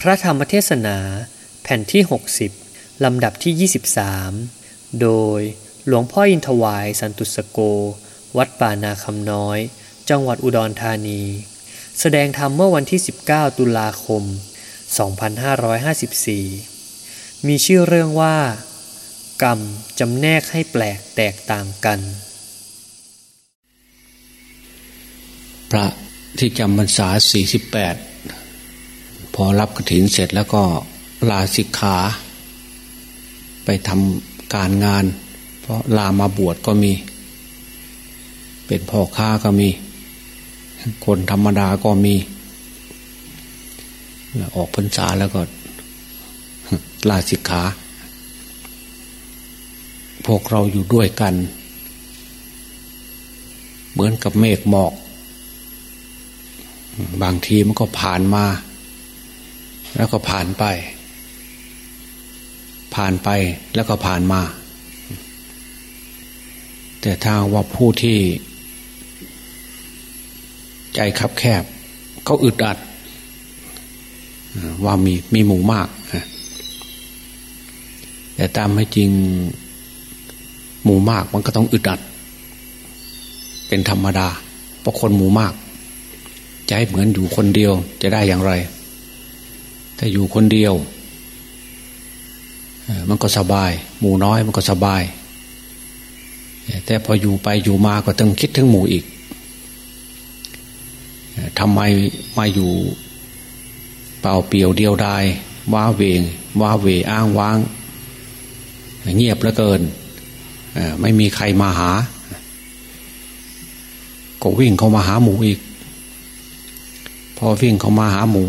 พระธรรมเทศนาแผ่นที่ 60 ลำดับที่ 23 โดยหลวงพ่ออินทวายสันตุสโก วัดป่านาคำน้อย จังหวัดอุดรธานี แสดงธรรมเมื่อวันที่ 19 ตุลาคม 2554 มีชื่อเรื่องว่า กรรมจำแนกให้แปลกแตกต่างกัน พระที่จำพรรษา 48 พอรับกระถินเสร็จแล้วก็ลาสิกขา ไปทำการงาน เพราะลามาบวชก็มี เป็นพ่อค้าก็มี คนธรรมดาก็มี ออกพรรษาแล้วก็ ลาสิกขา พวกเราอยู่ด้วยกัน เหมือนกับเมฆหมอก บางทีมันก็ผ่านมา แล้วก็ผ่านไป ผ่านไปแล้วก็ผ่านมา แต่ถ้าว่าผู้ที่ใจคับแคบ เขาอึดอัด ว่ามีมีหมู่มากแต่ตามให้จริงหมู่มากมันก็ต้องอึดอัด เป็นธรรมดา เพราะคนหมู่มากจะให้เหมือนอยู่คนเดียวจะได้อย่างไร ถ้าอยู่คนเดียว มันก็สบาย หมู่น้อยมันก็สบาย แต่พออยู่ไปอยู่มาก็ต้องคิดถึงหมู่อีกทำไมมาอยู่เปล่าเปลี่ยวเดียวดายว้าเวงว้าเวอ้างว้าง เงียบเหลือเกินไม่มีใครมาหา ก็วิ่งเข้ามาหาหมูอีก พอวิ่งเข้ามาหาหมู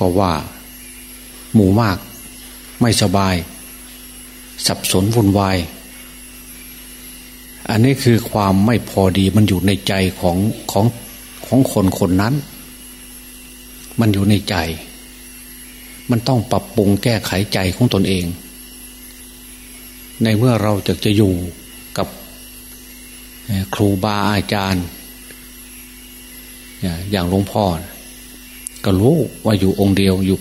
ก็ว่า หมูมาก ไม่สบาย สับสนวุ่นวาย อันนี้คือความไม่พอดีมันอยู่ในใจของของของคนคนนั้น มันอยู่ในใจ มันต้องปรับปรุงแก้ไขใจของตนเอง ในเมื่อเราจะจะอยู่กับครูบาอาจารย์ อย่างหลวงพ่อ ก็รู้ว่าอยู่องค์เดียวอยู่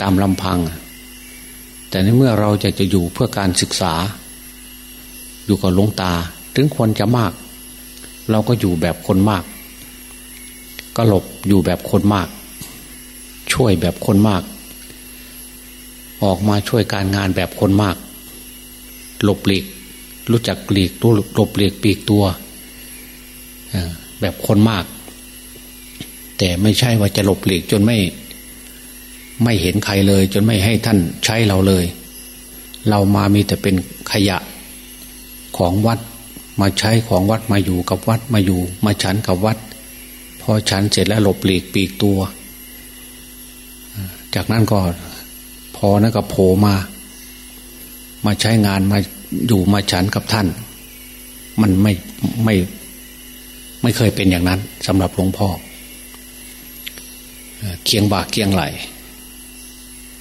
ตามลำพัง แต่ในเมื่อเราจะจะอยู่เพื่อการศึกษา อยู่กับหลวงตา ถึงควรจะมาก เราก็อยู่แบบคนมาก ก็หลบอยู่แบบคนมาก ช่วยแบบคนมาก ออกมาช่วยการงานแบบคนมาก หลบหลีก รู้จักหลีกรู้หลบหลีกปีกตัวแบบคนมาก แต่ไม่ใช่ว่าจะหลบหลีกจนไม่ ไม่เห็นใครเลย จนไม่ให้ท่านใช้เราเลย เรามามีแต่เป็นขยะของวัด มาใช้ของวัดมาอยู่กับวัดมาอยู่ มาฉันกับวัด พอฉันเสร็จแล้วหลบหลีกปีกตัว จากนั้นก็พอนั้นก็โผล่มา มาใช้งานมาอยู่มาฉันกับท่าน มันไม่ไม่ไม่เคยเป็นอย่างนั้นสำหรับหลวงพ่อ เคียงบาเคียงไหล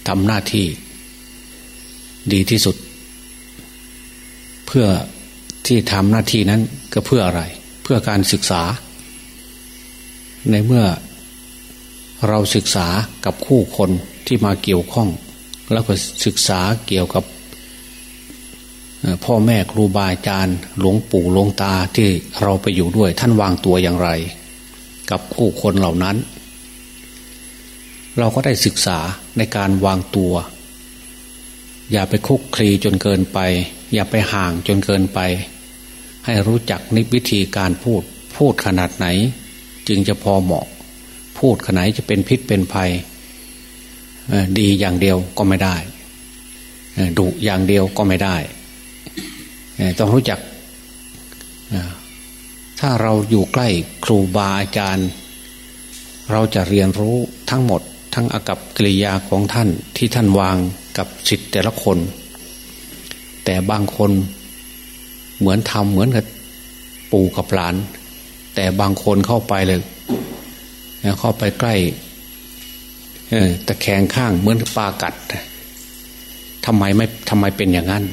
ทำหน้าที่ ดีที่สุด เพื่อที่ทำหน้าที่นั้นก็เพื่ออะไร เพื่อการศึกษา ในเมื่อเราศึกษากับคู่คนที่มาเกี่ยวข้อง แล้วก็ศึกษาเกี่ยวกับพ่อแม่ครูบาอาจารย์หลวงปู่หลวงตาที่เราไปอยู่ด้วย ท่านวางตัวอย่างไร กับคู่คนเหล่านั้น เราก็ได้ศึกษาในการวางตัว อย่าไปคุกคลีจนเกินไป อย่าไปห่างจนเกินไป ให้รู้จักนิวิธีการพูด พูดขนาดไหน จึงจะพอเหมาะ พูดขนาดจะเป็นพิษเป็นภัย ดีอย่างเดียวก็ไม่ได้ดุอย่างเดียวก็ไม่ได้ ต้องรู้จัก ถ้าเราอยู่ใกล้ครูบาอาจารย์ เราจะเรียนรู้ทั้งหมด ทั้งอากับกิริยาของท่านที่ท่านวางกับสิทธิ์แต่ละคน แต่บางคนเหมือนทำเหมือนกับปู่กับหลาน แต่บางคนเข้าไปเลยเข้าไปใกล้ตะแคงข้างเหมือนปลากัดทำไมไม่ทำไมเป็นอย่างนั้น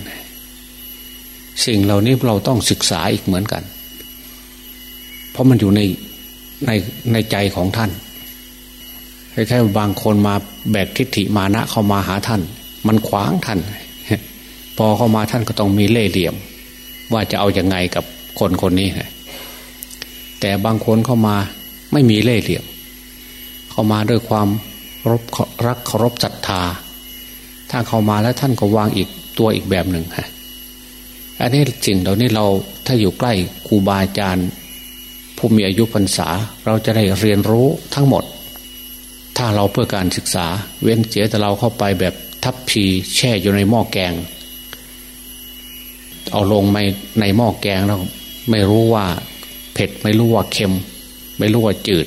สิ่งเหล่านี้เราต้องศึกษาอีกเหมือนกัน เพราะมันอยู่ในในในใจของท่าน แค่บางคนมาแบกทิฏฐิมานะเข้ามาหาท่าน มันขวางท่าน พอเข้ามาท่านก็ต้องมีเล่ห์เหลี่ยม ว่าจะเอาอยัางไงกับคนคนนี้แต่บางคนเข้ามาไม่มีเล่ห์เหลี่ยม เข้ามาด้วยความรบรักเคารพศรัทธาถ้าเข้ามาแล้วท่านก็วางอีกตัวอีกแบบหนึ่งฮะอันนี้สิ่งเหล่านี้เราถ้าอยู่ใกล้ครูบาอาจารย์ผู้มีอายุพรรษา เราจะได้เรียนรู้ทั้งหมด ถ้าเราเพื่อการศึกษา เว้นเสียแต่เราเข้าไปแบบทับพีแช่อยู่ในหม้อแกง เอาลงในในหม้อแกงแล้วไม่รู้ว่าเผ็ดไม่รู้ว่าเค็ม ไม่รู้ว่าจืด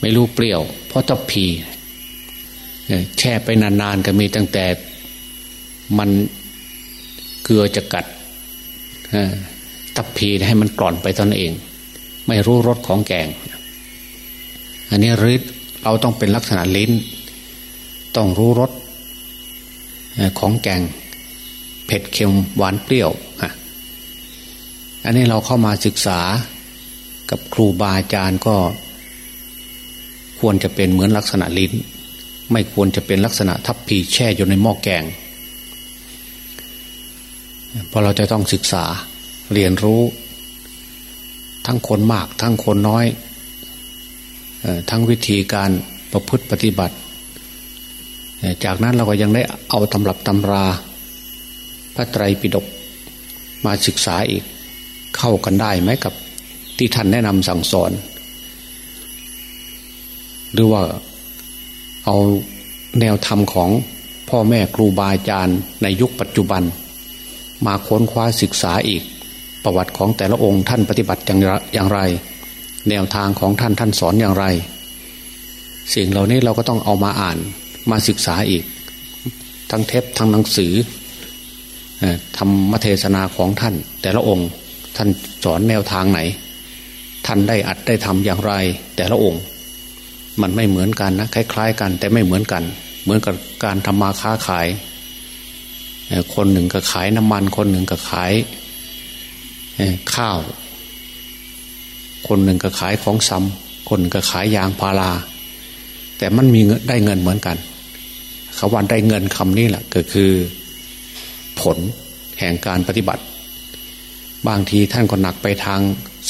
ไม่รู้เปรี้ยว เพราะทับพีแช่ไปนานๆก็มีตั้งแต่มันเกลือจะกัดทับพีให้มันกร่อนไปตนเอง ไม่รู้รสของแกง อันนี้ริด เราต้องเป็นลักษณะลิ้น ต้องรู้รสของแกงเผ็ดเค็มหวานเปรี้ยวอันนี้เราเข้ามาศึกษากับครูบาอาจารย์ก็ ควรจะเป็นเหมือนลักษณะลิ้น ไม่ควรจะเป็นลักษณะทับพีแช่อยู่ในหม้อแกงพอเราจะต้องศึกษาเรียนรู้ ทั้งคนมากทั้งคนน้อย ทั้งวิธีการประพฤติปฏิบัติ จากนั้นเราก็ยังได้เอาตำรับตำรา พระไตรปิฎกมาศึกษาอีกเข้ากันได้ไหมกับที่ท่านแนะนำสั่งสอน หรือว่าเอาแนวธรรมของพ่อแม่ครูบาอาจารย์ในยุคปัจจุบัน มาค้นคว้าศึกษาอีกประวัติของแต่ละองค์ท่านปฏิบัติอย่างไร แนวทางของท่านท่านสอนอย่างไร สิ่งเหล่านี้เราก็ต้องเอามาอ่านมาศึกษาอีก ทั้งเทปทั้งหนังสือธรรมเทศนาของท่าน แต่ละองค์ท่านสอนแนวทางไหน ท่านได้อัดได้ทำอย่างไร แต่ละองค์ มันไม่เหมือนกันนะคล้าย ๆ กัน แต่ไม่เหมือนกัน เหมือนกับการทำมาค้าขาย คนหนึ่งก็ขายน้ำมัน คนหนึ่งก็ขายข้าว คนหนึ่งก็ขายของซ้ำคนก็ขายยางพารา แต่มันมีได้เงินเหมือนกันคำว่าได้เงินคำนี้แหละก็คือ ผลแห่งการปฏิบัติ บางทีท่านก็หนักไปทาง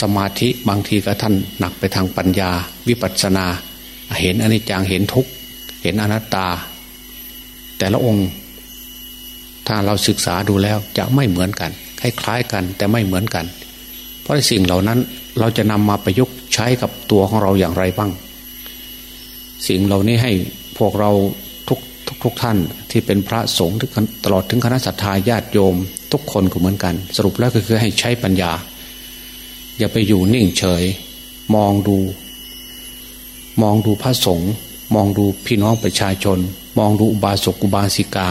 สมาธิ บางทีก็ท่านหนักไปทางปัญญา วิปัสสนา เห็นอนิจจังเห็นทุกข์เห็นอนัตตา แต่ละองค์ ถ้าเราศึกษาดูแล้วจะไม่เหมือนกัน คล้ายๆกัน แต่ไม่เหมือนกัน ราะสิ่งเหล่านั้นเราจะนำมาประยุกต์ใช้กับตัวของเราอย่างไรบ้าง สิ่งเหล่านี้ให้พวกเราทุกทุกทุกท่านที่เป็นพระสงฆ์ตลอดถึงคณะสัตยาญาติโยม ทุกคนก็เหมือนกัน สรุปแล้วก็คือให้ใช้ปัญญา อย่าไปอยู่นิ่งเฉย มองดู มองดูพระสงฆ์มองดูพี่น้องประชาชน มองดูอุบาสกอุบาสิกา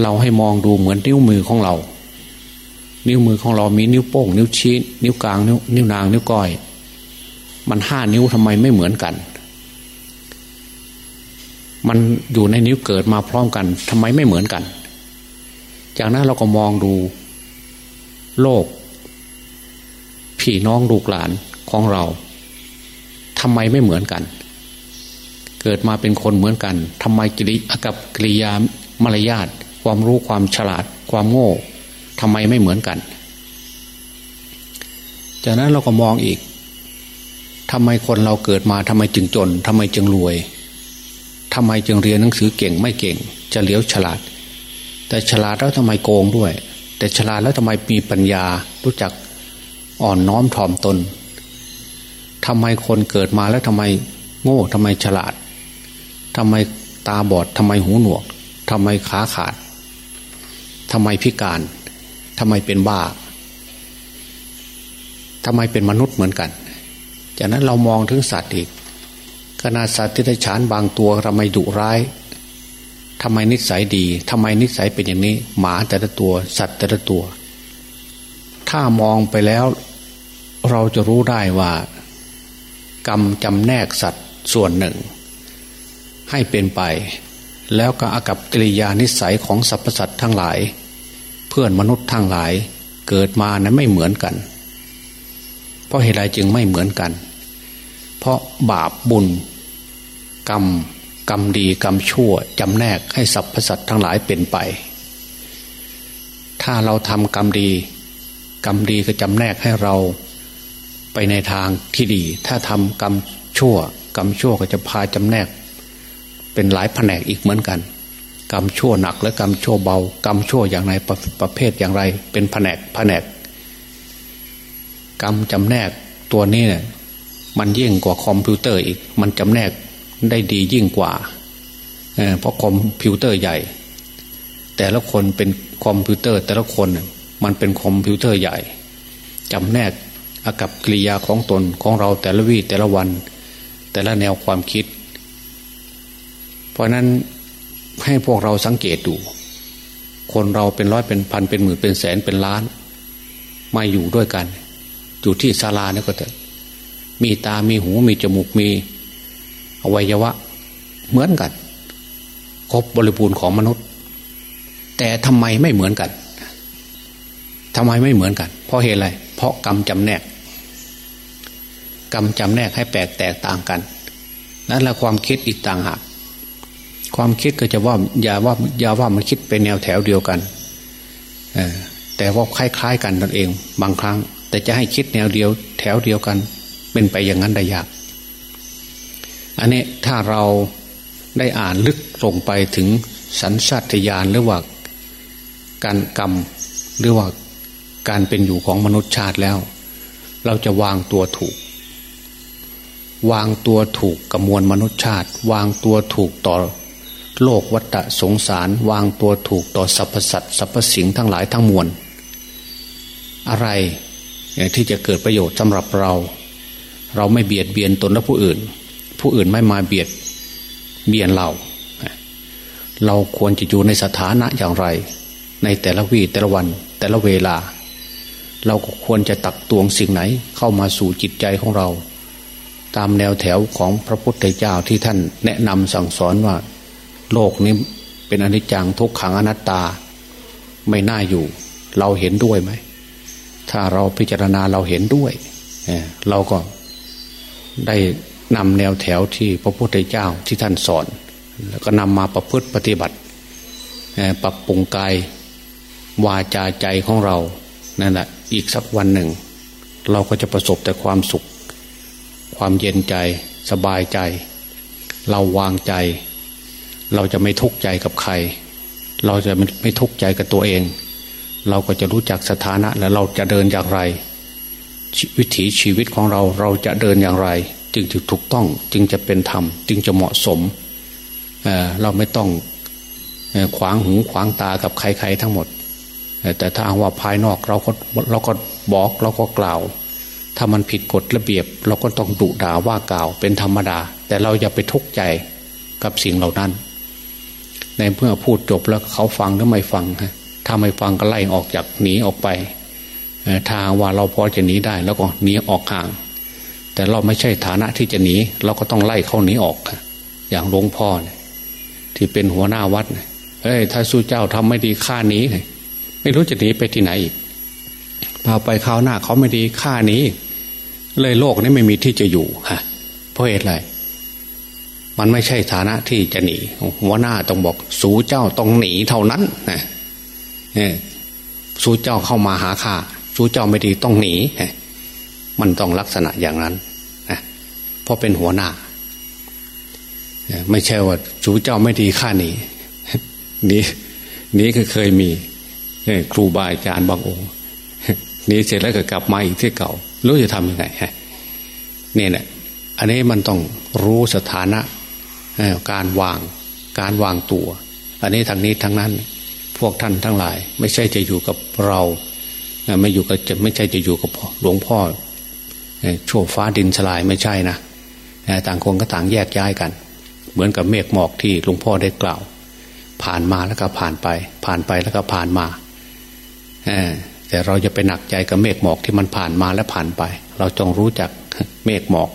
เราให้มองดูเหมือนนิ้วมือของเรา นิ้วมือของเรามีนิ้วโป้ง นิ้วชี้ นิ้วกลาง นิ้วนิ้วนาง นิ้วก้อย มันห้านิ้วทำไมไม่เหมือนกัน มันอยู่ในนิ้วเกิดมาพร้อมกันทำไมไม่เหมือนกัน จากนั้นเราก็มองดู โลก พี่น้องลูกหลานของเราทำไมไม่เหมือนกัน เกิดมาเป็นคนเหมือนกันทำไมกิริกับกิริยามารยาทความรู้ความฉลาด ความโง่ ทำไมไม่เหมือนกัน จากนั้นเราก็มองอีกทำไมคนเราเกิดมาทำไมจึงจนทำไมจึงรวยทำไมจึงเรียนหนังสือเก่งไม่เก่ง จะเลี้ยวฉลาด แต่ฉลาดแล้วทำไมโกงด้วย แต่ฉลาดแล้วทำไมมีปัญญารู้จักอ่อนน้อมถ่อมตนทำไมคนเกิดมาแล้วทำไมโง่ทำไมฉลาดทำไมตาบอดทำไมหูหนวกทำไมขาขาดทำไมพิการ ทำไมเป็นบ้าทำไมเป็นมนุษย์เหมือนกัน จากนั้นเรามองถึงสัตว์อีกขนาดสัตว์ที่ได้ฉานบางตัวทำไมดุร้ายทำไมนิสัยดีทำไมนิสัยเป็นอย่างนี้ หมาแต่ละตัว สัตว์แต่ละตัว ถ้ามองไปแล้ว เราจะรู้ได้ว่า กรรมจำแนกสัตว์ส่วนหนึ่ง ให้เป็นไป แล้วก็อากับกิริยานิสัยของสรรพสัตว์ทั้งหลาย เพื่อนมนุษย์ทั้งหลายเกิดมานั้นไม่เหมือนกัน เพราะเหตุไรจึงไม่เหมือนกัน เพราะบาปบุญ กรรม กรรมดีกรรมชั่วจำแนกให้สรรพสัตว์ทั้งหลายเป็นไป ถ้าเราทำกรรมดี กรรมดีก็จำแนกให้เราไปในทางที่ดี ถ้าทำกรรมชั่ว กรรมชั่วก็จะพาจำแนก เป็นหลายแผนกอีกเหมือนกัน กรรมชั่วหนักและกรรมชั่วเบา กรรมชั่วอย่างไรประประเภทอย่างไร เป็นแผนกแผนก กรรมจำแนกตัวนี้เนี่ยมันยิ่งกว่าคอมพิวเตอร์อีก มันจำแนกได้ดียิ่งกว่าเพราะคอมพิวเตอร์ใหญ่ แต่ละคนเป็นคอมพิวเตอร์ แต่ละคนมันเป็นคอมพิวเตอร์ใหญ่จำแนกอากัปกิริยาของตนของเราแต่ละวี่แต่ละวัน แต่ละแนวความคิด เพราะนั้น ให้พวกเราสังเกตดู คนเราเป็นร้อยเป็นพันเป็นหมื่นเป็นแสนเป็นล้าน มาอยู่ด้วยกัน อยู่ที่ศาลาเนี่ยก็จะมีตา มีหู มีจมูก มีอวัยวะ เหมือนกัน ครบบริบูรณ์ของมนุษย์ แต่ทำไมไม่เหมือนกันทำไมไม่เหมือนกัน เพราะเหตุอะไร เพราะกรรมจำแนก กรรมจำแนกให้แปลกแตกต่างกัน นั่นแหละความคิดอีกต่างหาก ความคิดก็จะว่าอย่าว่าอย่าว่ามันคิดเป็นแนวแถวเดียวกันแต่ว่าคล้ายๆกันนั่นเอง บางครั้ง แต่จะให้คิดแนวเดียว แถวเดียวกัน เป็นไปอย่างนั้นได้ยาก อันนี้ถ้าเราได้อ่านลึกลงไปถึงสัญชาตญาณหรือว่าการกรรมหรือว่าการเป็นอยู่ของมนุษย์ชาติแล้ว เราจะวางตัวถูก วางตัวถูกกับมวลมนุษย์ชาติ วางตัวถูกต่อ โลกวัฏสงสารวางตัวถูกต่อสรรพสัตว์สรรพสิ่งทั้งหลายทั้งมวล อะไรที่จะเกิดประโยชน์สำหรับเรา เราไม่เบียดเบียนตนและผู้อื่น ผู้อื่นไม่มาเบียดเบียนเรา เราควรจะอยู่ในสถานะอย่างไร ในแต่ละวีแต่ละวันแต่ละเวลา เราก็ควรจะตักตวงสิ่งไหนเข้ามาสู่จิตใจของเรา ตามแนวแถวของพระพุทธเจ้าที่ท่านแนะนำสั่งสอนว่า โลกนี้เป็นอนิจจังทุกขังอนัตตา ไม่น่าอยู่ เราเห็นด้วยไหม ถ้าเราพิจารณาเราเห็นด้วยเราก็ได้นำแนวแถวที่พระพุทธเจ้าที่ท่านสอน แล้วก็นำมาประพฤติปฏิบัติปรับปรุงกายวาจาใจของเรานั่นแหละอีกสักวันหนึ่ง เราก็จะประสบแต่ความสุข ความเย็นใจสบายใจ เราวางใจ เราจะไม่ทุกข์ใจกับใคร เราจะไม่ทุกข์ใจกับตัวเอง เราก็จะรู้จักสถานะและเราจะเดินอย่างไร วิถีชีวิตของเราเราจะเดินอย่างไร จึงจะถูกต้องจึงจะเป็นธรรม จึงจะเหมาะสมเเราไม่ต้องขวางหูขวางตากับใคร ๆ ทั้งหมด แต่ถ้าว่าภายนอกเราก็เราก็บอกเราก็กล่าว ถ้ามันผิดกฎระเบียบ เราก็ต้องดุด่าว่ากล่าวเป็นธรรมดา แต่เราอย่าไปทุกข์ใจกับสิ่งเหล่านั้น ในเมื่อพูดจบแล้วเขาฟังหรือไม่ฟังถ้าไม่ฟังก็ไล่ออกจากหนีออกไปถ้าว่าเราพอจะหนีได้แล้วก็หนีออกห่าง แต่เราไม่ใช่ฐานะที่จะหนีเราก็ต้องไล่เขาหนีออก อย่างหลวงพ่อเนี่ยที่เป็นหัวหน้าวัดเฮ้ยถ้าสู้เจ้าทำไม่ดีฆ่าหนีไม่รู้จะหนีไปที่ไหนอีกพอไปข้าวหน้าเขาไม่ดีฆ่าหนีเลยโลกนี้ไม่มีที่จะอยู่ฮะเพราะเหตุอะไร มันไม่ใช่ฐานะที่จะหนีหัวหน้าต้องบอก สู้เจ้าต้องหนีเท่านั้นนะสู้เจ้าเข้ามาหาข้าสู้เจ้าไม่ดีต้องหนีมันต้องลักษณะอย่างนั้นนะเพราะเป็นหัวหน้าไม่ใช่ว่าสู้เจ้าไม่ดีข้าหนีนี้นี้ก็เคยมีครูบาอาจารย์บางองค์นี้เสร็จแล้วก็กลับมาอีกที่เก่า รู้จะทำยังไงฮะนี่แหละอันนี้มันต้องรู้สถานะ การวางการวางตัว อันนี้ทางนี้ทางนั้น พวกท่านทั้งหลาย ไม่ใช่จะอยู่กับเราไม่อยู่กับจะไม่ใช่จะอยู่กับหลวงพ่อโชั่วฟ้าดินสลายไม่ใช่นะต่างคนก็ต่างแยกย้ายกัน เหมือนกับเมฆหมอกที่หลวงพ่อได้กล่าว ผ่านมาแล้วก็ผ่านไป ผ่านไปแล้วก็ผ่านมาแต่เราจะไปหนักใจกับเมฆหมอกที่มันผ่านมาและผ่านไป เราจงรู้จักเมฆหมอก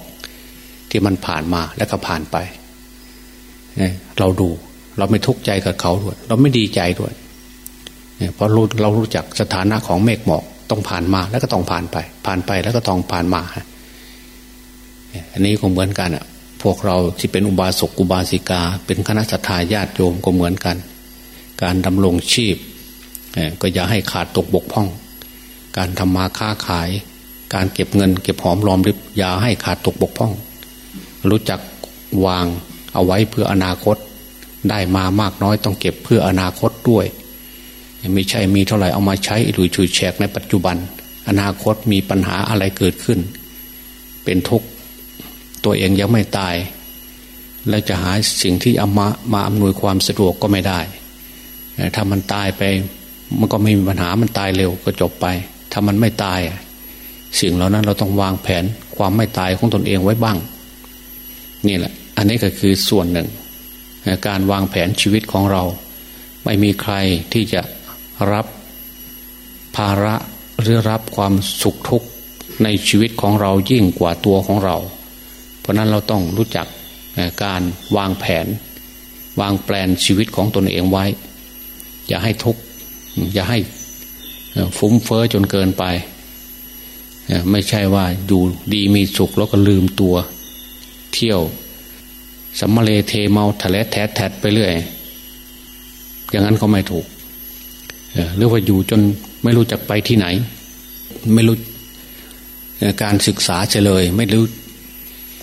ที่มันผ่านมาแล้วก็ผ่านไป เราดู เราไม่ทุกข์ใจกับเขาด้วย เราไม่ดีใจด้วยเพราะเรารู้จักสถานะของเมฆหมอกต้องผ่านมาแล้วก็ต้องผ่านไป ผ่านไปแล้วก็ต้องผ่านมาอันนี้คงเหมือนกันอะ พวกเราที่เป็นอุบาสกอุบาสิกา เป็นคณะสัตยาญาติโยมก็เหมือนกัน การดำรงชีพก็อย่าให้ขาดตกบกพร่อง การทำมาค้าขาย การเก็บเงิน เก็บหอมรอมริบอย่าให้ขาดตกบกพร่อง รู้จักวาง เอาไว้เพื่ออนาคต ได้มามากน้อยต้องเก็บเพื่ออนาคตด้วย ไม่ใช่มีเท่าไหร่เอามาใช้หรือฉุยแฉกในปัจจุบัน อนาคตมีปัญหาอะไรเกิดขึ้น เป็นทุกข์ตัวเองยังไม่ตาย แล้วจะหาสิ่งที่เอามามาอำนวยความสะดวกก็ไม่ได้ถ้ามันตายไปมันก็ไม่มีปัญหามันตายเร็วก็จบไป ถ้ามันไม่ตายสิ่งเหล่านั้นเราต้องวางแผนความไม่ตายของตนเองไว้บ้าง นี่แหละ อันนี้ก็คือส่วนหนึ่ง การวางแผนชีวิตของเรา ไม่มีใครที่จะรับภาระหรือรับความสุขทุกข์ในชีวิตของเรายิ่งกว่าตัวของเรา เพราะนั้นเราต้องรู้จักการวางแผน วางแปลนชีวิตของตนเองไว้ อย่าให้ทุกข์อย่าให้ฟุ้งเฟอ้อจนเกินไป ไม่ใช่ว่าอยู่ดีมีสุขแล้วก็ลืมตัว เที่ยว สัมมาเลเทเมาทะเลแทดแทดไปเรื่อย อย่างนั้นเขาไม่ถูกหรือว่าอยู่จนไม่รู้จักไปที่ไหน ไม่รู้การศึกษาเฉลย ไม่รู้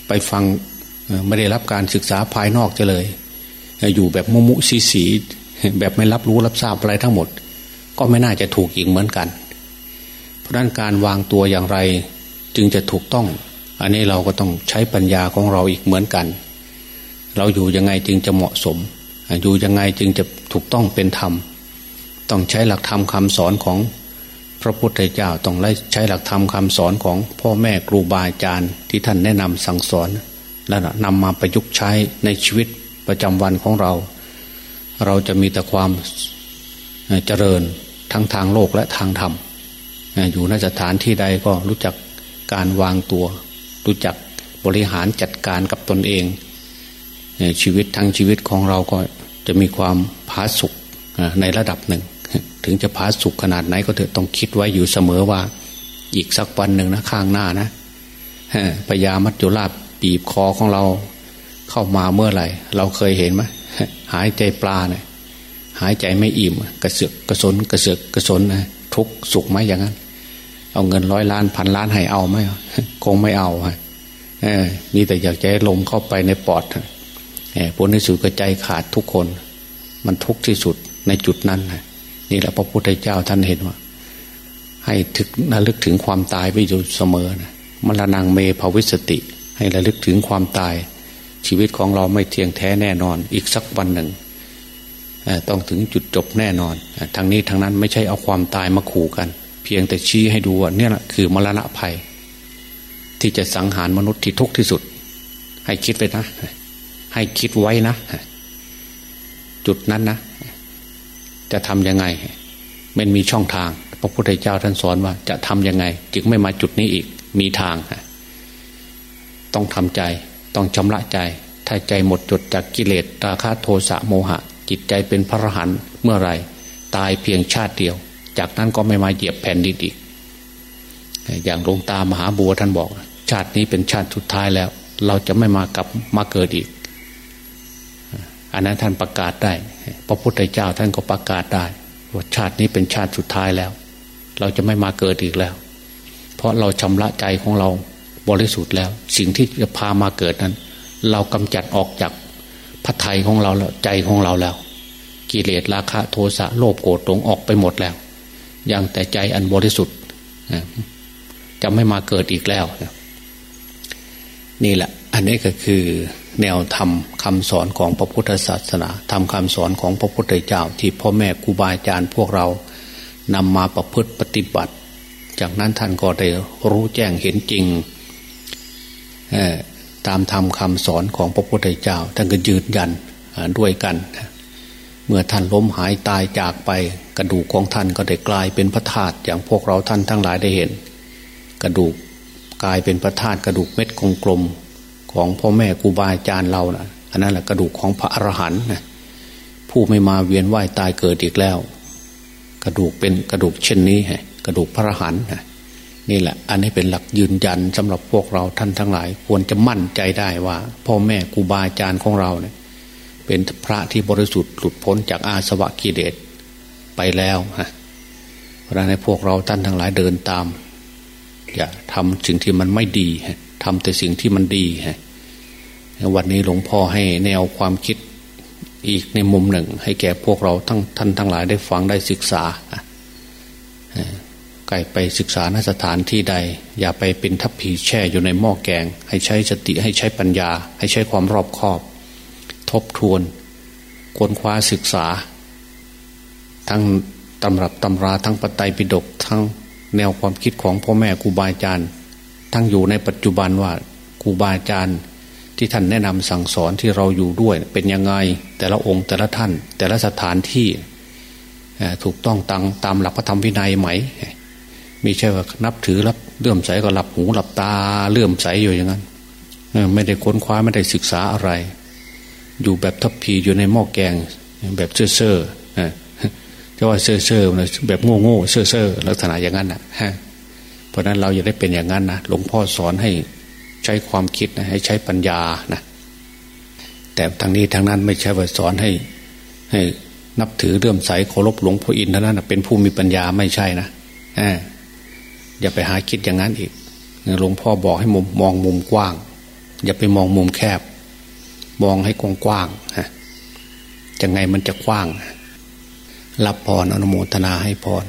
ไปฟังไม่ได้รับการศึกษาภายนอกเฉลย อยู่แบบมุมุสีสีแบบไม่รับรู้รับทราบอะไรทั้งหมด ก็ไม่น่าจะถูกอีกเหมือนกัน เพราะนั้นการวางตัวอย่างไรจึงจะถูกต้อง อันนี้เราก็ต้องใช้ปัญญาของเราอีกเหมือนกัน เราอยู่ยังไงจึงจะเหมาะสม อยู่ยังไงจึงจะถูกต้องเป็นธรรม ต้องใช้หลักธรรมคาสอนของพระพุทธเจ้าต้องใช้หลักธรรมคาสอนของพ่อแม่ครูบาอาจารย์ที่ท่านแนะนำสั่งสอน และนำมาประยุกต์ใช้ในชีวิตประจำวันของเรา เราจะมีแต่ความเจริญทั้งทางโลกและทางธรรมอยู่นสถานที่ใดก็รู้จักการวางตัว รู้จักบริหารจัดการกับตนเอง ชีวิตทั้งชีวิตของเราก็จะมีความผาสุกในระดับหนึ่ง ถึงจะผาสุกขนาดไหนก็เถอะต้องคิดไว้อยู่เสมอว่า อีกสักวันหนึ่งนะข้างหน้านะพญามัจจุราชปีบคอของเราเข้ามาเมื่อไหร่ เราเคยเห็นไหมหายใจปลาเนี่ยหายใจไม่อิ่ม กระเสือกกระสนกระเสือกกระสนนะทุกสุขไหมอย่างนั้น เอาเงินร้อยล้านพันล้านให้เอาไหมคงไม่เอาฮะมีแต่อยากจะลมเข้าไปในปอด ผลในสุดก็ใจขาดทุกคน มันทุกข์ที่สุดในจุดนั้นนี่แหละพระพุทธเจ้าท่านเห็นว่า ให้ถึกระลึกถึงความตายไปอยู่เสมอนะมรณงเมภวิสติ ให้ระลึกถึงความตาย ชีวิตของเราไม่เที่ยงแท้แน่นอน อีกสักวันหนึ่งต้องถึงจุดจบแน่นอนทางนี้ทางนั้นไม่ใช่เอาความตายมาขู่กัน เพียงแต่ชี้ให้ดูว่าเนี่ยแหละคือมรณะภัย ที่จะสังหารมนุษย์ที่ทุกข์ที่สุด ให้คิดไว้นะ ให้คิดไว้นะจุดนั้นนะจะทำยังไงมันมีช่องทาง พระพุทธเจ้าท่านสอนว่า จะทำยังไง จึงไม่มาจุดนี้อีก มีทางต้องทำใจ ต้องชำระใจ ถ้าใจหมดจดจากกิเลสราคะโทสะโมหะ จิตใจเป็นพระรหันต์เมื่อไรตายเพียงชาติเดียว จากนั้นก็ไม่มาเหยียบแผ่นดินอีก อย่างหลวงตามหาบัวท่านบอก ชาตินี้เป็นชาติสุดท้ายแล้ว เราจะไม่มากลับมาเกิดอีก อันนั้นท่านประกาศได้ พระพุทธเจ้าท่านก็ประกาศได้ว่าชาตินี้เป็นชาติสุดท้ายแล้ว เราจะไม่มาเกิดอีกแล้ว เพราะเราชำระใจของเราบริสุทธิ์แล้ว สิ่งที่จะพามาเกิดนั้น เรากำจัดออกจากพระไทยของเราแล้วใจของเราแล้ว กิเลสราคะโทสะโลภโกรธตรงออกไปหมดแล้วยังแต่ใจอันบริสุทธิ์จะไม่มาเกิดอีกแล้ว นี่แหละ อันนี้ก็คือ แนวธรรมคำสอนของพระพุทธศาสนาทำคำสอนของพระพุทธเจ้า ที่พ่อแม่ครูบาอาจารย์พวกเรานำมาประพฤติปฏิบัติ จากนั้นท่านก็ได้รู้แจ้งเห็นจริงตามธรรมคาสอนของพระพุทธเจ้าท่านก็ยืนยันด้วยกัน เมื่อท่านล้มหายตายจากไป กระดูกของท่านก็ได้กลายเป็นพระธาตุอย่างพวกเราท่านทั้งหลายได้เห็น กระดูกกลายเป็นพระธาตุกระดูกเม็ดกลมๆ ของพ่อแม่ครูบาอาจารย์เรานะอันนั้นแหละกระดูกของพระอรหันต์นะผู้ไม่มาเวียนว่ายตายเกิดอีกแล้ว กระดูกเป็นกระดูกเช่นนี้กระดูกพระอรหันต์นี่แหละ อันนี้เป็นหลักยืนยันสำหรับพวกเราท่านทั้งหลาย ควรจะมั่นใจได้ว่า พ่อแม่ครูบาอาจารย์ของเราเนี่ย เป็นพระที่บริสุทธิ์หลุดพ้นจากอาสวะกิเลสไปแล้วฮะเพราะนั้นให้พวกเราท่านทั้งหลายเดินตาม อย่าทำสิ่งที่มันไม่ดีทำแต่สิ่งที่มันดีฮะ วันนี้หลวงพ่อให้แนวความคิดอีกในมุมหนึ่ง ให้แก่พวกเราทั้งท่านทั้งหลายได้ฟังได้ศึกษาไก่ไปศึกษาณสถานที่ใด อย่าไปเป็นทัพผีแช่อยู่ในหม้อแกง ให้ใช้สติให้ใช้ปัญญา ให้ใช้ความรอบคอบ ทบทวนค้นคว้าศึกษา ทั้งตำรับตำราทั้งปไตยปิฎกทั้งแนวความคิดของพ่อแม่ครูบาอาจารย์ ทั้งอยู่ในปัจจุบันว่าครูบาอาจารย์ ที่ท่านแนะนำสั่งสอนที่เราอยู่ด้วย เป็นยังไงแต่ละองค์แต่ละท่าน แต่ละสถานที่ถูกต้องตังตามหลักพระธรรมวินัยไหมมีใช่ว่านับถือรับเลื่อมใสก็หลับหูหลับตาเลื่อมใสอยู่อย่างนั้นไม่ได้ค้นคว้าไม่ได้ศึกษาอะไร อยู่แบบทัพพีอยู่ในหม้อแกง แบบเซ่อเซ่อจะว่าเซ่อเซ่อแบบโง่โง่เซ่อเซ่อลักษณะอย่างนั้นนะเพราะนั้นเราอย่าได้เป็นอย่างนั้นนะหลวงพ่อสอนให้ ใช้ความคิดนะให้ใช้ปัญญานะแต่ทางนี้ทางนั้นไม่ใช่ว่าสอนให้ ให้นับถือเลื่อมใสเคารพหลวงพ่ออินเท่านั้นเป็นผู้มีปัญญาไม่ใช่นะอย่าไปหาคิดอย่างนั้นอีกหลวงพ่อบอกให้มุมมองมุมกว้าง อย่าไปมองมุมแคบ มองให้กว้างกว้างฮะจะไงมันจะกว้างรับพรอนุโมทนาให้พร